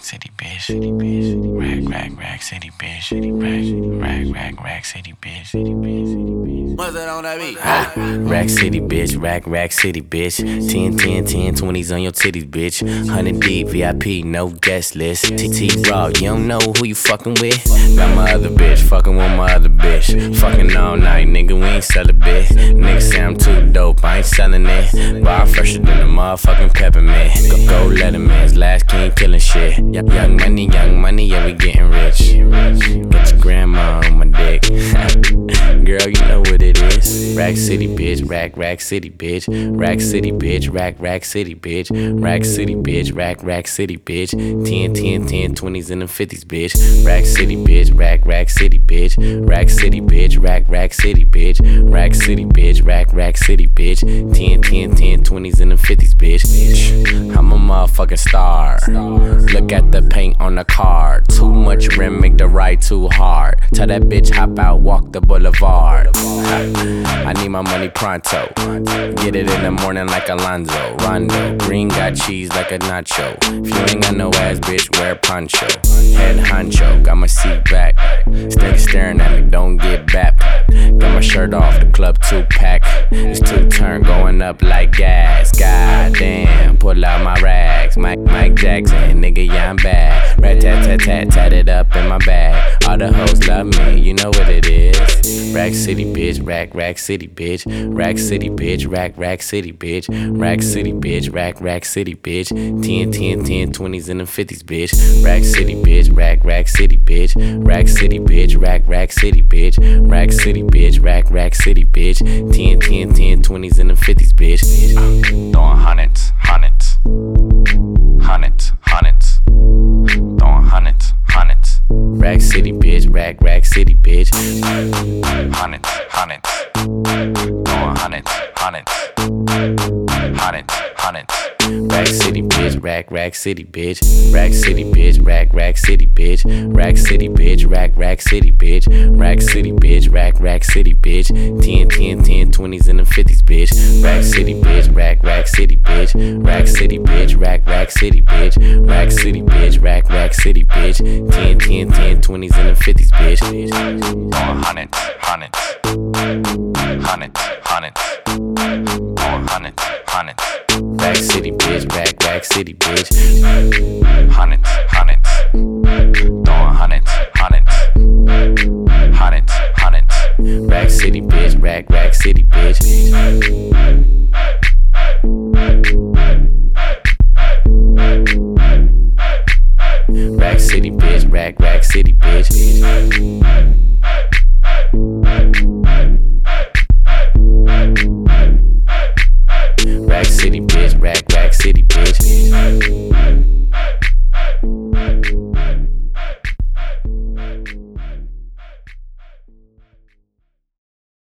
rack city bitch, city bitch, rack rack rack city bitch, city rack rack rack rack city bitch, city bitch, city bitch. What's that on that beat? Rack city bitch, rack rack city bitch. 10 10 10 20s on your titties bitch. 100 deep VIP, no guest list. TT Raw, you don't know who you fucking with. Got my other bitch, fucking with my other bitch. Fucking all night, nigga, we ain't bit. Nigga say I'm too dope, I ain't selling it. Bar fresher than a motherfucking peppermint. Go, go Letterman's last king killing shit. Young, young money, young money, yeah, we getting rich. Get your grandma on my dick. Girl, you know what it is. Rack City, bitch. Rack, rack city, bitch. Rack City, bitch. Rack, rack city, bitch. Rack City, bitch. Rack, rack city, bitch. 10, 10, 10, 20s and the 50s, bitch. Rack City, bitch. Rack, rack city, bitch. Rack City, bitch. Rack, rack city, bitch. Rack City, bitch. Rack, rack city, bitch. 10, 10, 10, 20s and the 50s, bitch. I'm a motherfucking star. Look at the paint on the car. Too much rim, make the ride too hard. Tell that bitch hop out, walk the boulevard. I need my money pronto. Get it in the morning like Alonzo. Rondo. Green got cheese like a nacho. If you ain't got no ass, bitch, wear poncho. Head honcho, got my seat back. Stick staring at me, don't get bapped. Shirt off, the club 2Pac. It's two turn going up like gas. God damn, pull out my rags. Mike, Mike Jackson, nigga, yeah, I'm bad. Rat tat tat tat, tat it up in my bag. All the hoes love me, you know what it is. Rack City, bitch, rack, rack city, bitch. Rack City, bitch, rack, rack city, bitch. Rack City, bitch, rack, rack city, bitch. 10, 10, 10, 20s and the 50s, bitch. Rack City, bitch, rack, rack city, bitch. Rack City, bitch, rack, rack city, bitch. Rack City, bitch, rack, rack city, bitch. 10, 10, 10, 20s and the 50s, bitch. Uh, throwing hundreds, hundreds. Hundreds, hundreds. Throwing hundreds, hundreds. Rack City, bitch, rack, rack city, bitch. Hundreds, hundreds. Throwing hundreds, hundreds. Hundreds, hundreds. Rack City, bitch, rack, rack city, bitch. Rack City, bitch, rack, rack city, bitch. Rack City, bitch, rack, rack city, bitch. Rack City, bitch, rack, rack city, bitch. 10, 10, 10, 20s and the 50s, bitch. Rack City, bitch, rack, rack city, bitch. Rack City, bitch, rack, rack city, bitch. Rack City, bitch, rack, rack city, bitch. 10, 10, 10, 20s and the 50s, bitch. Throwing hundreds, hundreds. Hundreds, hundreds. Bitch, rack, rack city, bitch. Hundreds, hundreds. Throwing hundreds, hundreds. Hundreds, hundreds. Rack City, bitch, rack, rack city, bitch. Rack City, bitch, rack, rack city, bitch. City, bitch.